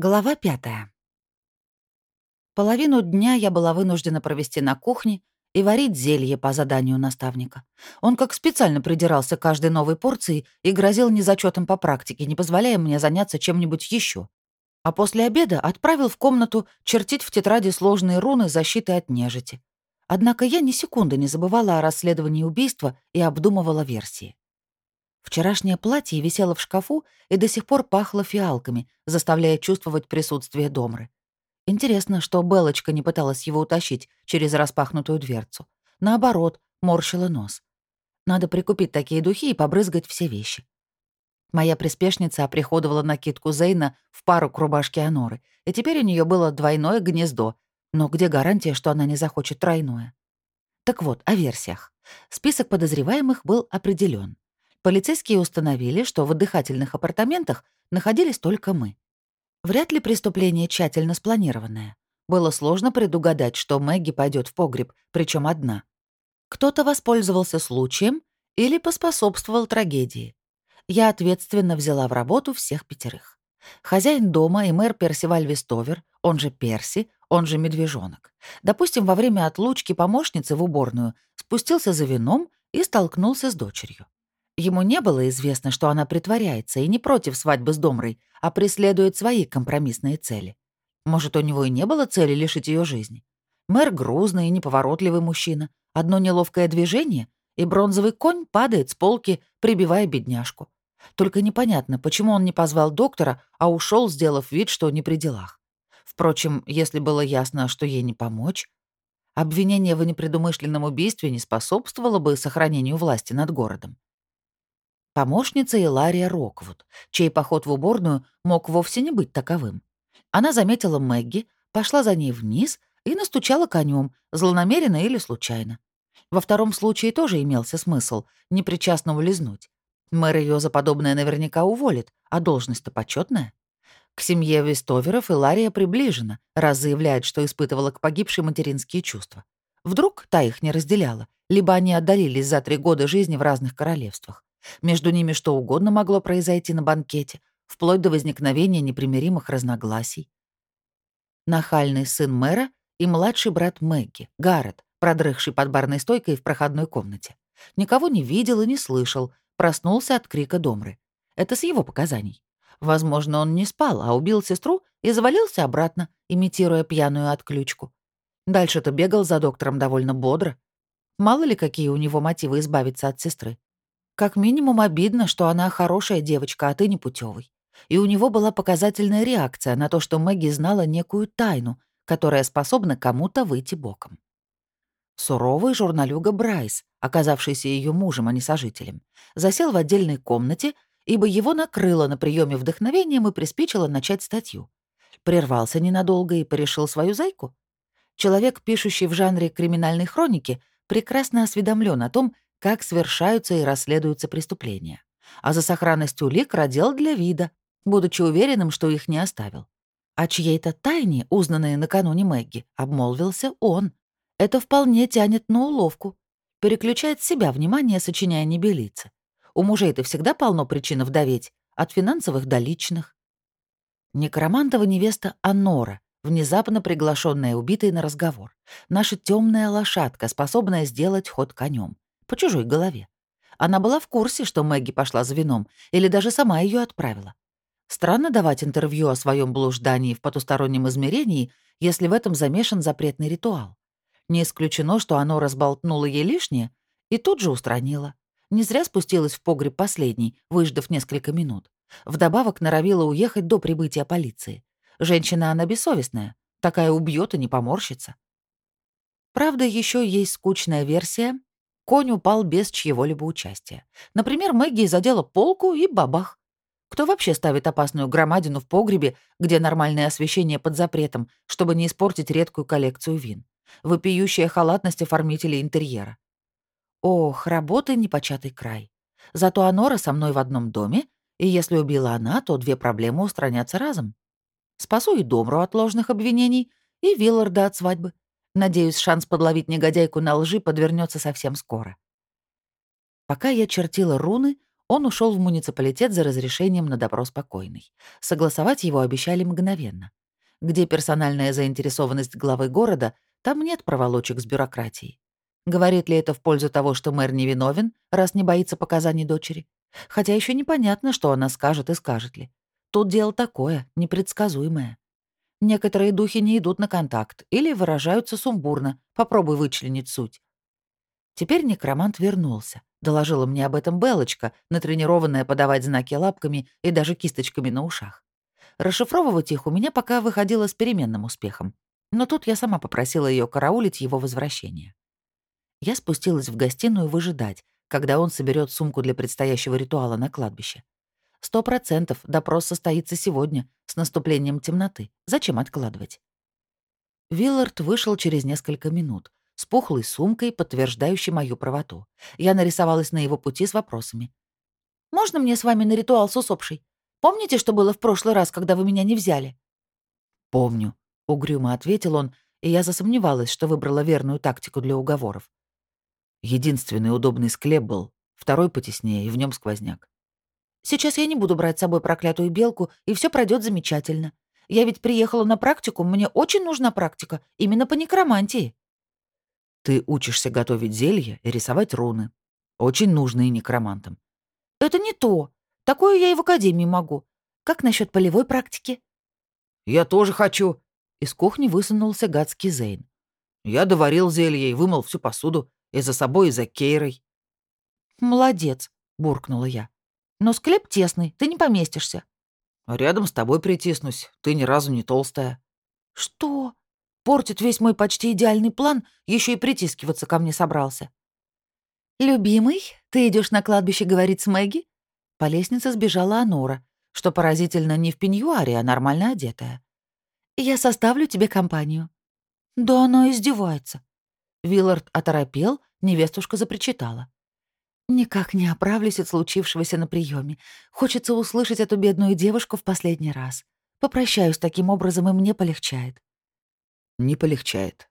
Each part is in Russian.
Глава пятая. Половину дня я была вынуждена провести на кухне и варить зелье по заданию наставника. Он как специально придирался каждой новой порции и грозил незачетом по практике, не позволяя мне заняться чем-нибудь еще. А после обеда отправил в комнату чертить в тетради сложные руны защиты от нежити. Однако я ни секунды не забывала о расследовании убийства и обдумывала версии. Вчерашнее платье висело в шкафу и до сих пор пахло фиалками, заставляя чувствовать присутствие Домры. Интересно, что Белочка не пыталась его утащить через распахнутую дверцу. Наоборот, морщила нос. Надо прикупить такие духи и побрызгать все вещи. Моя приспешница оприходовала накидку Зейна в пару к рубашке Аноры, и теперь у нее было двойное гнездо. Но где гарантия, что она не захочет тройное? Так вот, о версиях. Список подозреваемых был определен. Полицейские установили, что в отдыхательных апартаментах находились только мы. Вряд ли преступление тщательно спланированное. Было сложно предугадать, что Мэгги пойдет в погреб, причем одна. Кто-то воспользовался случаем или поспособствовал трагедии. Я ответственно взяла в работу всех пятерых. Хозяин дома и мэр Персиваль Вестовер, он же Перси, он же Медвежонок. Допустим, во время отлучки помощницы в уборную спустился за вином и столкнулся с дочерью. Ему не было известно, что она притворяется и не против свадьбы с Домрой, а преследует свои компромиссные цели. Может, у него и не было цели лишить ее жизни. Мэр грузный и неповоротливый мужчина. Одно неловкое движение, и бронзовый конь падает с полки, прибивая бедняжку. Только непонятно, почему он не позвал доктора, а ушел, сделав вид, что не при делах. Впрочем, если было ясно, что ей не помочь, обвинение в непредумышленном убийстве не способствовало бы сохранению власти над городом. Помощница Илария Роквуд, чей поход в уборную мог вовсе не быть таковым. Она заметила Мэгги, пошла за ней вниз и настучала конем, злонамеренно или случайно. Во втором случае тоже имелся смысл непричастно улизнуть. Мэр ее за подобное наверняка уволит, а должность-то почетная. К семье Вестоверов Илария приближена, раз заявляет, что испытывала к погибшей материнские чувства. Вдруг та их не разделяла, либо они отдалились за три года жизни в разных королевствах. Между ними что угодно могло произойти на банкете, вплоть до возникновения непримиримых разногласий. Нахальный сын мэра и младший брат Мэгги, Гаррет, продрыхший под барной стойкой в проходной комнате. Никого не видел и не слышал, проснулся от крика Домры. Это с его показаний. Возможно, он не спал, а убил сестру и завалился обратно, имитируя пьяную отключку. Дальше-то бегал за доктором довольно бодро. Мало ли, какие у него мотивы избавиться от сестры. Как минимум обидно, что она хорошая девочка, а ты непутевый. И у него была показательная реакция на то, что Мэгги знала некую тайну, которая способна кому-то выйти боком. Суровый журналюга Брайс, оказавшийся ее мужем, а не сожителем, засел в отдельной комнате, ибо его накрыло на приеме вдохновением и приспичило начать статью. Прервался ненадолго и порешил свою зайку. Человек, пишущий в жанре криминальной хроники, прекрасно осведомлен о том, как совершаются и расследуются преступления. А за сохранность улик родил для вида, будучи уверенным, что их не оставил. А чьей-то тайне, узнанной накануне Мэгги, обмолвился он. Это вполне тянет на уловку. Переключает себя внимание, сочиняя небелицы. У мужей-то всегда полно причин вдоветь, от финансовых до личных. Некромантова невеста Анора, внезапно приглашенная убитой на разговор. Наша темная лошадка, способная сделать ход конем по чужой голове. Она была в курсе, что Мэгги пошла за вином, или даже сама ее отправила. Странно давать интервью о своем блуждании в потустороннем измерении, если в этом замешан запретный ритуал. Не исключено, что оно разболтнуло ей лишнее и тут же устранило. Не зря спустилась в погреб последний, выждав несколько минут. Вдобавок норовила уехать до прибытия полиции. Женщина она бессовестная, такая убьет и не поморщится. Правда, еще есть скучная версия, Конь упал без чьего-либо участия. Например, Мэгги задела полку и бабах. Кто вообще ставит опасную громадину в погребе, где нормальное освещение под запретом, чтобы не испортить редкую коллекцию вин? Вопиющая халатность оформителей интерьера. Ох, работы непочатый край. Зато Анора со мной в одном доме, и если убила она, то две проблемы устранятся разом. Спасу и Домру от ложных обвинений, и Вилларда от свадьбы. Надеюсь, шанс подловить негодяйку на лжи подвернется совсем скоро. Пока я чертила руны, Он ушел в муниципалитет за разрешением на допрос покойной. Согласовать его обещали мгновенно. Где персональная заинтересованность главы города, там нет проволочек с бюрократией. Говорит ли это в пользу того, что мэр невиновен, раз не боится показаний дочери? Хотя еще непонятно, что она скажет и скажет ли. Тут дело такое, непредсказуемое. Некоторые духи не идут на контакт или выражаются сумбурно. Попробуй вычленить суть. Теперь некромант вернулся. Доложила мне об этом Белочка, натренированная подавать знаки лапками и даже кисточками на ушах. Расшифровывать их у меня пока выходило с переменным успехом. Но тут я сама попросила ее караулить его возвращение. Я спустилась в гостиную выжидать, когда он соберет сумку для предстоящего ритуала на кладбище. Сто процентов допрос состоится сегодня, с наступлением темноты. Зачем откладывать? Виллард вышел через несколько минут, с пухлой сумкой, подтверждающей мою правоту. Я нарисовалась на его пути с вопросами. «Можно мне с вами на ритуал с усопшей? Помните, что было в прошлый раз, когда вы меня не взяли?» «Помню», — угрюмо ответил он, и я засомневалась, что выбрала верную тактику для уговоров. Единственный удобный склеп был, второй потеснее, и в нем сквозняк. «Сейчас я не буду брать с собой проклятую белку, и все пройдет замечательно. Я ведь приехала на практику, мне очень нужна практика, именно по некромантии». «Ты учишься готовить зелья и рисовать руны. Очень нужные некромантам». «Это не то. Такое я и в академии могу. Как насчет полевой практики?» «Я тоже хочу». Из кухни высунулся гадский Зейн. «Я доварил зелье и вымыл всю посуду. И за собой, и за Кейрой». «Молодец», — буркнула я. «Но склеп тесный, ты не поместишься». «Рядом с тобой притиснусь. Ты ни разу не толстая». «Что? Портит весь мой почти идеальный план, еще и притискиваться ко мне собрался». «Любимый, ты идешь на кладбище говорить с Мэгги?» По лестнице сбежала Анора, что поразительно не в пеньюаре, а нормально одетая. «Я составлю тебе компанию». «Да она издевается. Виллард оторопел, невестушка запричитала. «Никак не оправлюсь от случившегося на приеме. Хочется услышать эту бедную девушку в последний раз. Попрощаюсь таким образом, и мне полегчает». «Не полегчает.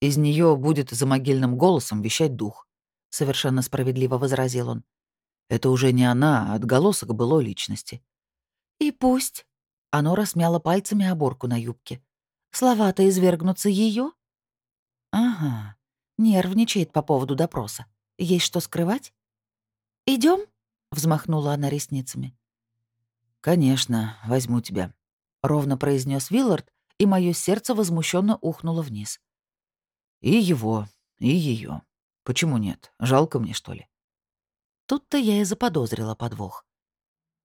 Из нее будет за могильным голосом вещать дух», — совершенно справедливо возразил он. «Это уже не она, а отголосок было личности». «И пусть». Оно рассмяло пальцами оборку на юбке. «Слова-то извергнутся ее? «Ага, нервничает по поводу допроса. Есть что скрывать?» Идем? взмахнула она ресницами. «Конечно, возьму тебя», — ровно произнес Виллард, и мое сердце возмущенно ухнуло вниз. «И его, и ее. Почему нет? Жалко мне, что ли?» Тут-то я и заподозрила подвох.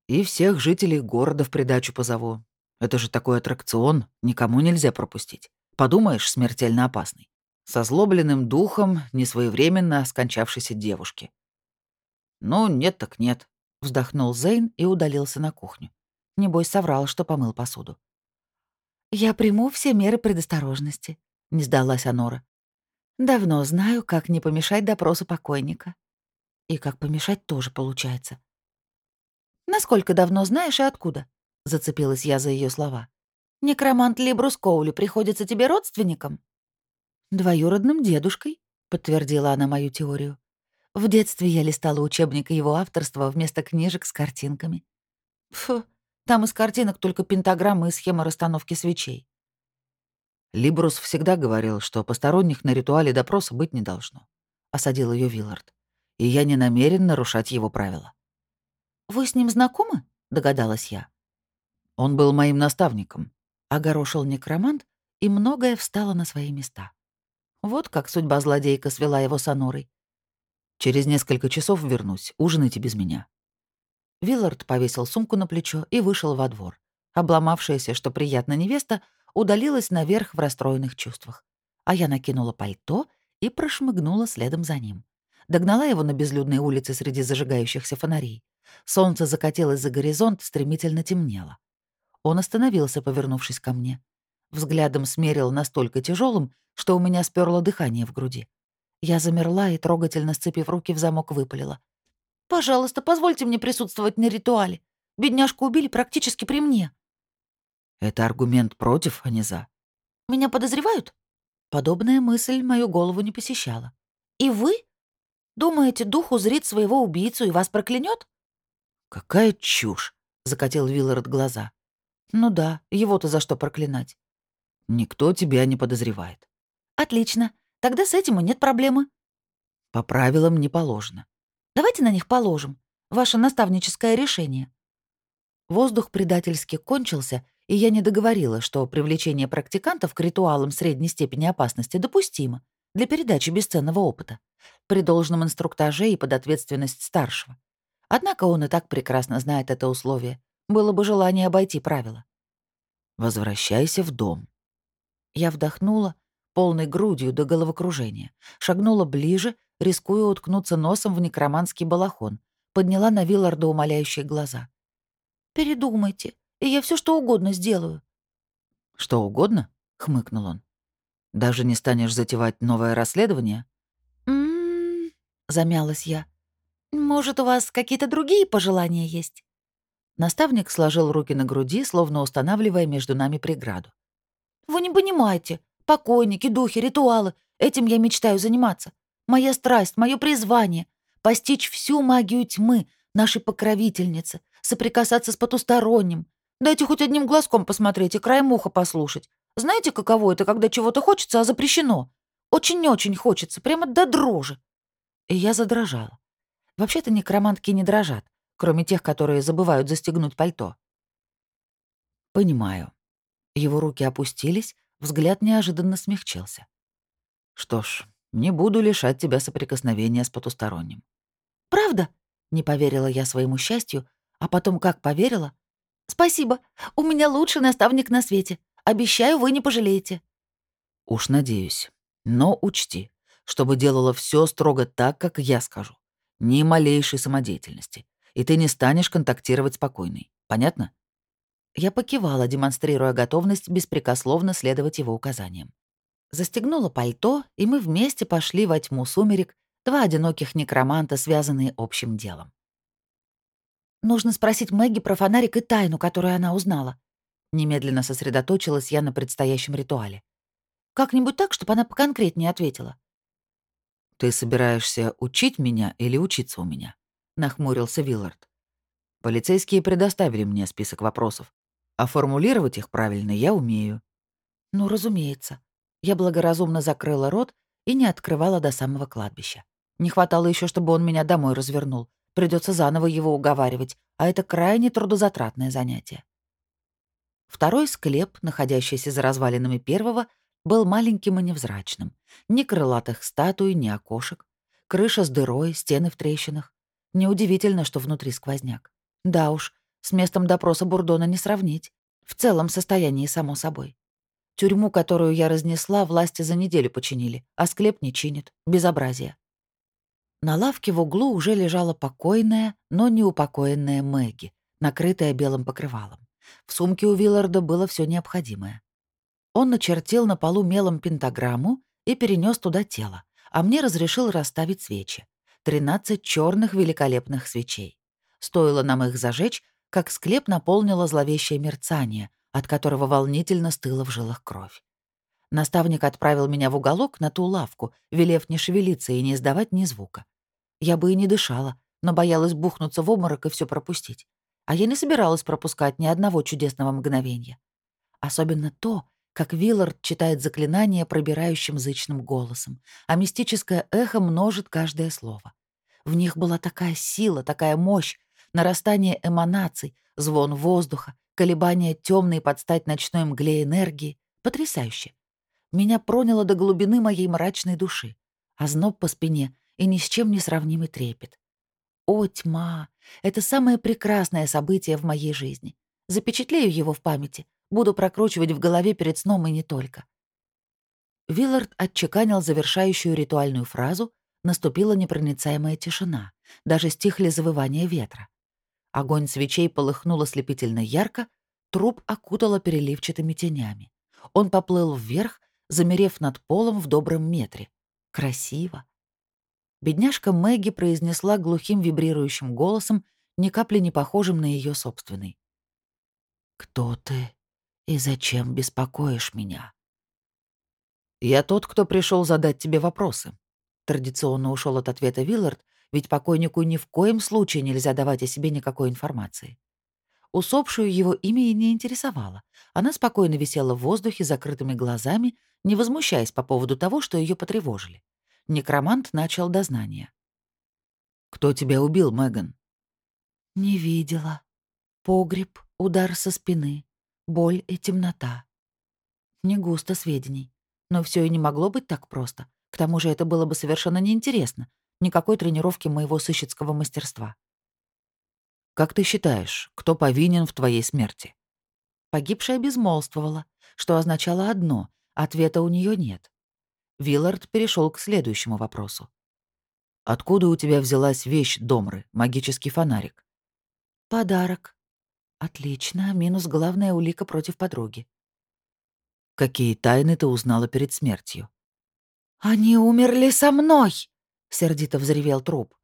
«И всех жителей города в придачу позову. Это же такой аттракцион, никому нельзя пропустить. Подумаешь, смертельно опасный со злобленным духом несвоевременно скончавшейся девушки. «Ну, нет так нет», — вздохнул Зейн и удалился на кухню. Небось, соврал, что помыл посуду. «Я приму все меры предосторожности», — не сдалась Анора. «Давно знаю, как не помешать допросу покойника. И как помешать тоже получается». «Насколько давно знаешь и откуда?» — зацепилась я за ее слова. «Некромант Либрус Коули приходится тебе родственником?» «Двоюродным дедушкой», — подтвердила она мою теорию. В детстве я листала учебник его авторства вместо книжек с картинками. Фу, там из картинок только пентаграммы и схема расстановки свечей. Либрус всегда говорил, что посторонних на ритуале допроса быть не должно. Осадил ее Виллард. И я не намерен нарушать его правила. «Вы с ним знакомы?» — догадалась я. Он был моим наставником. Огорошил некромант, и многое встало на свои места. Вот как судьба злодейка свела его с Анорой. Через несколько часов вернусь, ужинайте без меня». Виллард повесил сумку на плечо и вышел во двор. Обломавшаяся, что приятно невеста, удалилась наверх в расстроенных чувствах. А я накинула пальто и прошмыгнула следом за ним. Догнала его на безлюдной улице среди зажигающихся фонарей. Солнце закатилось за горизонт, стремительно темнело. Он остановился, повернувшись ко мне. Взглядом смерил настолько тяжелым, что у меня сперло дыхание в груди. Я замерла и, трогательно сцепив руки в замок, выпалила. «Пожалуйста, позвольте мне присутствовать на ритуале. Бедняжку убили практически при мне». «Это аргумент против, а не за». «Меня подозревают?» Подобная мысль мою голову не посещала. «И вы? Думаете, дух узрит своего убийцу и вас проклянет? «Какая чушь!» — закатил Виллард глаза. «Ну да, его-то за что проклинать?» «Никто тебя не подозревает». «Отлично. Тогда с этим и нет проблемы». «По правилам не положено». «Давайте на них положим. Ваше наставническое решение». Воздух предательски кончился, и я не договорила, что привлечение практикантов к ритуалам средней степени опасности допустимо для передачи бесценного опыта при должном инструктаже и под ответственность старшего. Однако он и так прекрасно знает это условие. Было бы желание обойти правила. «Возвращайся в дом». Я вдохнула, полной грудью до головокружения, шагнула ближе, рискуя уткнуться носом в некроманский балахон, подняла на Вилларда умоляющие глаза. «Передумайте, и я все что угодно сделаю». «Что угодно?» — хмыкнул он. «Даже не станешь затевать новое расследование?» «М-м-м», замялась я. «Может, у вас какие-то другие пожелания есть?» Наставник сложил руки на груди, словно устанавливая между нами преграду. «Вы не понимаете. Покойники, духи, ритуалы. Этим я мечтаю заниматься. Моя страсть, мое призвание — постичь всю магию тьмы, нашей покровительницы, соприкасаться с потусторонним. Дайте хоть одним глазком посмотреть и краем уха послушать. Знаете, каково это, когда чего-то хочется, а запрещено? Очень-очень хочется, прямо до дрожи. И я задрожала. Вообще-то некромантки не дрожат, кроме тех, которые забывают застегнуть пальто. Понимаю. Его руки опустились, взгляд неожиданно смягчился. Что ж, не буду лишать тебя соприкосновения с потусторонним. Правда? Не поверила я своему счастью, а потом как поверила? Спасибо. У меня лучший наставник на свете. Обещаю, вы не пожалеете. Уж надеюсь. Но учти, чтобы делала все строго так, как я скажу. Ни малейшей самодеятельности. И ты не станешь контактировать спокойной. Понятно? Я покивала, демонстрируя готовность беспрекословно следовать его указаниям. Застегнула пальто, и мы вместе пошли во тьму сумерек, два одиноких некроманта, связанные общим делом. «Нужно спросить Мэгги про фонарик и тайну, которую она узнала». Немедленно сосредоточилась я на предстоящем ритуале. «Как-нибудь так, чтобы она поконкретнее ответила». «Ты собираешься учить меня или учиться у меня?» — нахмурился Виллард. «Полицейские предоставили мне список вопросов, а формулировать их правильно я умею». «Ну, разумеется». Я благоразумно закрыла рот и не открывала до самого кладбища. Не хватало еще, чтобы он меня домой развернул. Придется заново его уговаривать, а это крайне трудозатратное занятие. Второй склеп, находящийся за развалинами первого, был маленьким и невзрачным. Ни крылатых статуй, ни окошек. Крыша с дырой, стены в трещинах. Неудивительно, что внутри сквозняк. Да уж, с местом допроса Бурдона не сравнить. В целом состоянии, само собой. Тюрьму, которую я разнесла, власти за неделю починили, а склеп не чинит. Безобразие. На лавке в углу уже лежала покойная, но неупокоенная Мэгги, накрытая белым покрывалом. В сумке у Вилларда было все необходимое. Он начертил на полу мелом пентаграмму и перенес туда тело, а мне разрешил расставить свечи. Тринадцать черных великолепных свечей. Стоило нам их зажечь, как склеп наполнило зловещее мерцание, от которого волнительно стыла в жилах кровь. Наставник отправил меня в уголок на ту лавку, велев не шевелиться и не издавать ни звука. Я бы и не дышала, но боялась бухнуться в обморок и все пропустить. А я не собиралась пропускать ни одного чудесного мгновения. Особенно то, как Виллард читает заклинания пробирающим зычным голосом, а мистическое эхо множит каждое слово. В них была такая сила, такая мощь, нарастание эманаций, звон воздуха, колебания темной под стать ночной мгле энергии. Потрясающе. Меня проняло до глубины моей мрачной души, а зноб по спине и ни с чем не сравнимый трепет. О, тьма! Это самое прекрасное событие в моей жизни. Запечатлею его в памяти, Буду прокручивать в голове перед сном и не только. Виллард отчеканил завершающую ритуальную фразу, наступила непроницаемая тишина, даже стихли завывания ветра. Огонь свечей полыхнул ослепительно ярко, труп окутало переливчатыми тенями. Он поплыл вверх, замерев над полом в добром метре. Красиво. Бедняжка Мэгги произнесла глухим вибрирующим голосом, ни капли не похожим на ее собственный. «Кто ты?» «И зачем беспокоишь меня?» «Я тот, кто пришел задать тебе вопросы». Традиционно ушел от ответа Виллард ведь покойнику ни в коем случае нельзя давать о себе никакой информации. Усопшую его имя и не интересовало. Она спокойно висела в воздухе закрытыми глазами, не возмущаясь по поводу того, что ее потревожили. Некромант начал дознание. «Кто тебя убил, Меган?» «Не видела. Погреб, удар со спины, боль и темнота. Не густо сведений. Но все и не могло быть так просто. К тому же это было бы совершенно неинтересно. Никакой тренировки моего сыщицкого мастерства. Как ты считаешь, кто повинен в твоей смерти? Погибшая безмолвствовала, что означало одно — ответа у нее нет. Виллард перешел к следующему вопросу. «Откуда у тебя взялась вещь Домры, магический фонарик?» «Подарок». «Отлично, минус главная улика против подруги». «Какие тайны ты узнала перед смертью?» «Они умерли со мной!» — сердито взревел труп.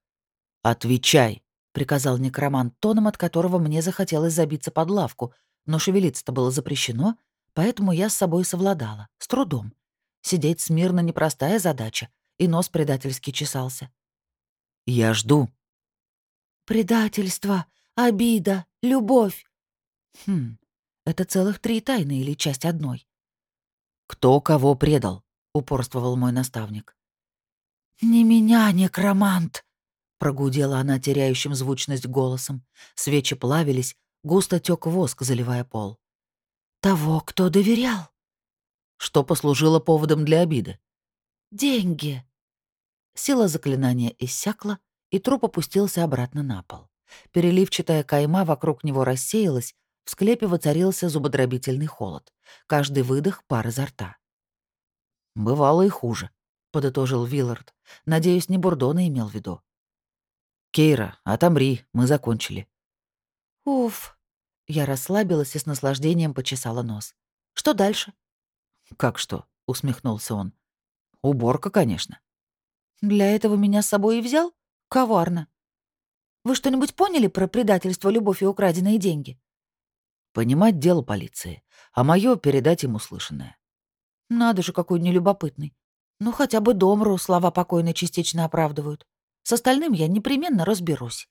«Отвечай!» приказал некромант тоном, от которого мне захотелось забиться под лавку, но шевелиться-то было запрещено, поэтому я с собой совладала, с трудом. Сидеть смирно — непростая задача, и нос предательски чесался. «Я жду». «Предательство, обида, любовь». Хм, это целых три тайны или часть одной. «Кто кого предал?» — упорствовал мой наставник. «Не меня, некромант!» Прогудела она теряющим звучность голосом. Свечи плавились, густо тек воск, заливая пол. «Того, кто доверял». Что послужило поводом для обиды? «Деньги». Сила заклинания иссякла, и труп опустился обратно на пол. Переливчатая кайма вокруг него рассеялась, в склепе воцарился зубодробительный холод. Каждый выдох — пар изо рта. «Бывало и хуже», — подытожил Виллард. «Надеюсь, не Бурдона имел в виду». «Кейра, отомри, мы закончили». «Уф». Я расслабилась и с наслаждением почесала нос. «Что дальше?» «Как что?» — усмехнулся он. «Уборка, конечно». «Для этого меня с собой и взял? Коварно. Вы что-нибудь поняли про предательство, любовь и украденные деньги?» «Понимать дело полиции, а мое передать ему услышанное». «Надо же, какой нелюбопытный. Ну, хотя бы Домру слова покойной частично оправдывают. С остальным я непременно разберусь.